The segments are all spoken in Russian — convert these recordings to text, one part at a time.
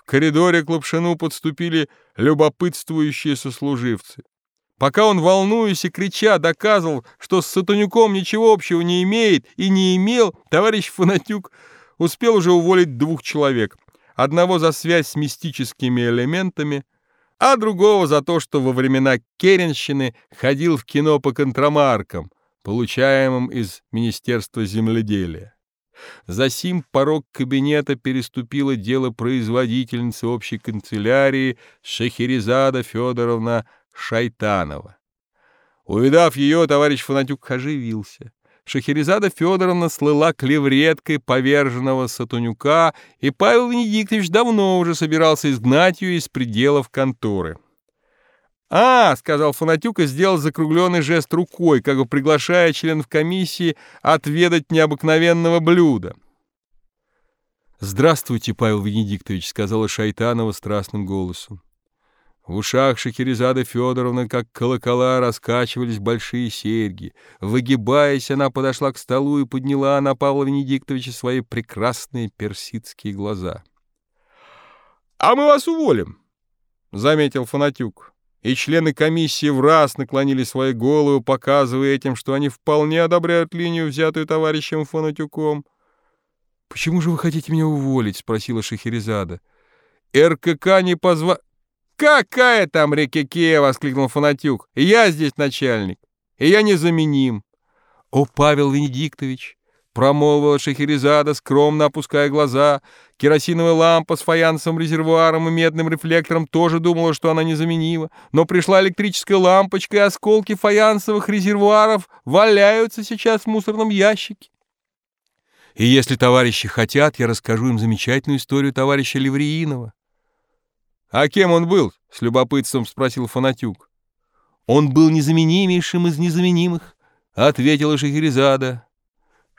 В коридоре к Лапшину подступили любопытствующие сослуживцы. Пока он, волнуясь и крича, доказывал, что с Сатунюком ничего общего не имеет и не имел, товарищ Фанатюк успел уже уволить двух человек. Одного за связь с мистическими элементами, а другого за то, что во времена Керенщины ходил в кино по контрамаркам, получаемым из Министерства земледелия. Засим порог кабинета переступило дело производительницы общей канцелярии Шахерезада Федоровна Шайтанова. Увидав ее, товарищ Фанатюк оживился. Шахерезада Федоровна слыла клевреткой поверженного Сатунюка, и Павел Венедиктович давно уже собирался изгнать ее из пределов конторы. «А!» — сказал Фанатюк и сделал закругленный жест рукой, как бы приглашая членов комиссии отведать необыкновенного блюда. «Здравствуйте, Павел Венедиктович», — сказала Шайтанова страстным голосом. В ушах Шахерезады Федоровны, как колокола, раскачивались большие серьги. Выгибаясь, она подошла к столу и подняла на Павла Венедиктовича свои прекрасные персидские глаза. — А мы вас уволим, — заметил Фанатюк. И члены комиссии в раз наклонили свои головы, показывая этим, что они вполне одобряют линию, взятую товарищем Фанатюком. — Почему же вы хотите меня уволить? — спросила Шахерезада. — РКК не позва... «Какая там Рекеке!» — воскликнул Фанатюк. «Я здесь начальник, и я незаменим». «О, Павел Венедиктович!» — промолвила Шахерезада, скромно опуская глаза. Керосиновая лампа с фаянсовым резервуаром и медным рефлектором тоже думала, что она незаменима. Но пришла электрическая лампочка, и осколки фаянсовых резервуаров валяются сейчас в мусорном ящике. И если товарищи хотят, я расскажу им замечательную историю товарища Левриинова. «А кем он был?» — с любопытством спросил Фанатюк. «Он был незаменимейшим из незаменимых», — ответила Шахерезада.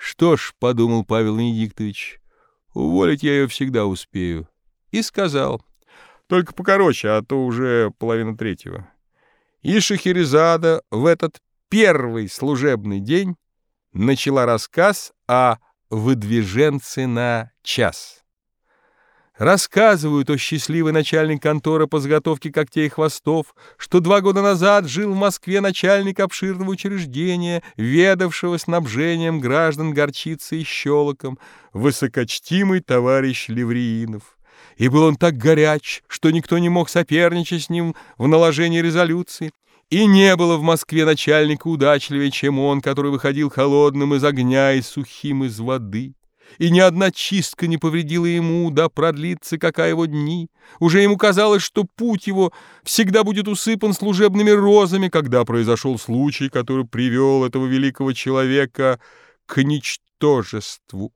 «Что ж», — подумал Павел Венедиктович, — «уволить я ее всегда успею». И сказал, «Только покороче, а то уже половина третьего». И Шахерезада в этот первый служебный день начала рассказ о выдвиженце на час. Рассказывают о счастливый начальник конторы по заготовке когтей и хвостов, что два года назад жил в Москве начальник обширного учреждения, ведавшего снабжением граждан горчицей и щелоком, высокочтимый товарищ Левриинов. И был он так горяч, что никто не мог соперничать с ним в наложении резолюции. И не было в Москве начальника удачливее, чем он, который выходил холодным из огня и сухим из воды и ни одна чистка не повредила ему, да продлится какая его дни. Уже ему казалось, что путь его всегда будет усыпан служебными розами, когда произошел случай, который привел этого великого человека к ничтожеству.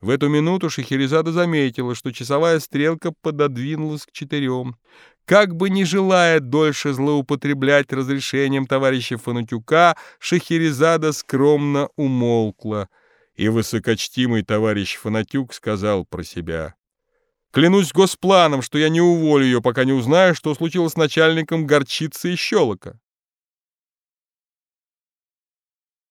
В эту минуту Шахерезада заметила, что часовая стрелка пододвинулась к четырем. Как бы не желая дольше злоупотреблять разрешением товарища Фанутюка, Шахерезада скромно умолкла — и высокочтимый товарищ Фанатюк сказал про себя. «Клянусь госпланом, что я не уволю ее, пока не узнаю, что случилось с начальником горчицы и щелока».